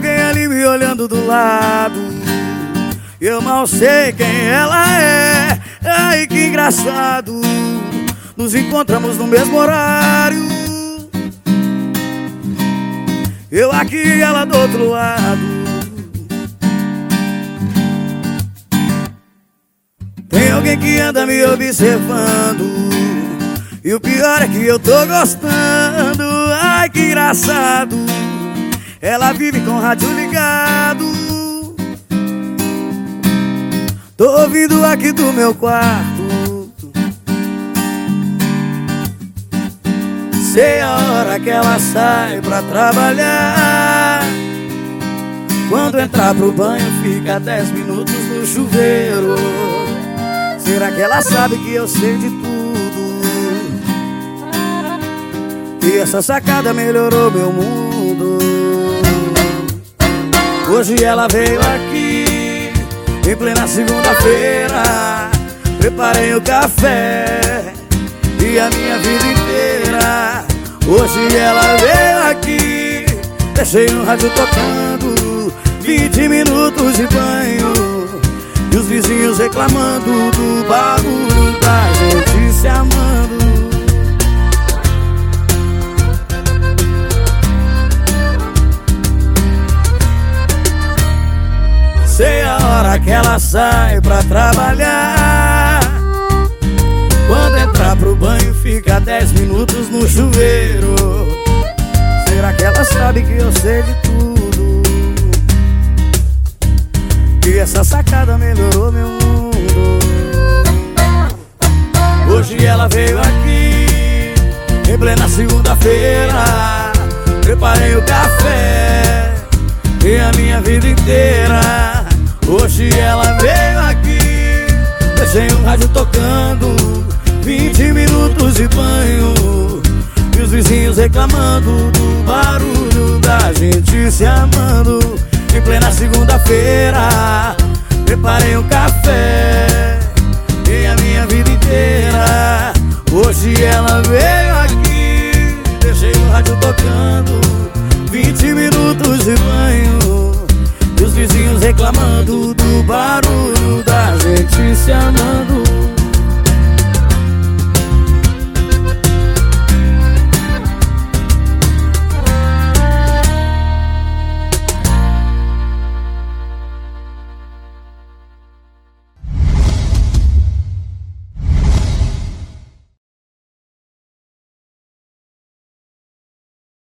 me olhando do lado. Eu mal sei quem ela é. Ai, que engraçado. Nos encontramos no mesmo horário. Eu aqui e ela do outro lado. Tem alguém que anda me observando. E o pior é que eu tô gostando. Ai, que engraçado Ela vive com o rádio ligado. Tô ouvindo aqui do meu quarto. Sei a hora que ela sai pra trabalhar. Quando entrar pro banho fica dez minutos no chuveiro. Será que ela sabe que eu sei de tudo? E essa sacada melhorou meu mundo Hoje ela veio aqui Em plena segunda-feira. Preparei o café E a minha vida inteira. Hoje ela veio aqui Deixei o rádio tocando 20 minutos de banho. E os vizinhos reclamando do barulho da gente hora que ela sai pra trabalhar. Quando entrar pro banho fica dez minutos no chuveiro. Será que ela sabe que eu sei de tudo? E essa sacada melhorou meu mundo. Hoje ela veio aqui Em plena segunda-feira. Preparei o café E a minha vida inteira Hoje ela veio aqui Deixei o rádio tocando 20 minutos de banho E os vizinhos reclamando Do barulho da gente se amando. Em plena segunda-feira Preparei um café E a minha vida inteira. Hoje ela veio aqui Deixei o rádio tocando 20 minutos de banho vizinhos reclamando Do barulho da amando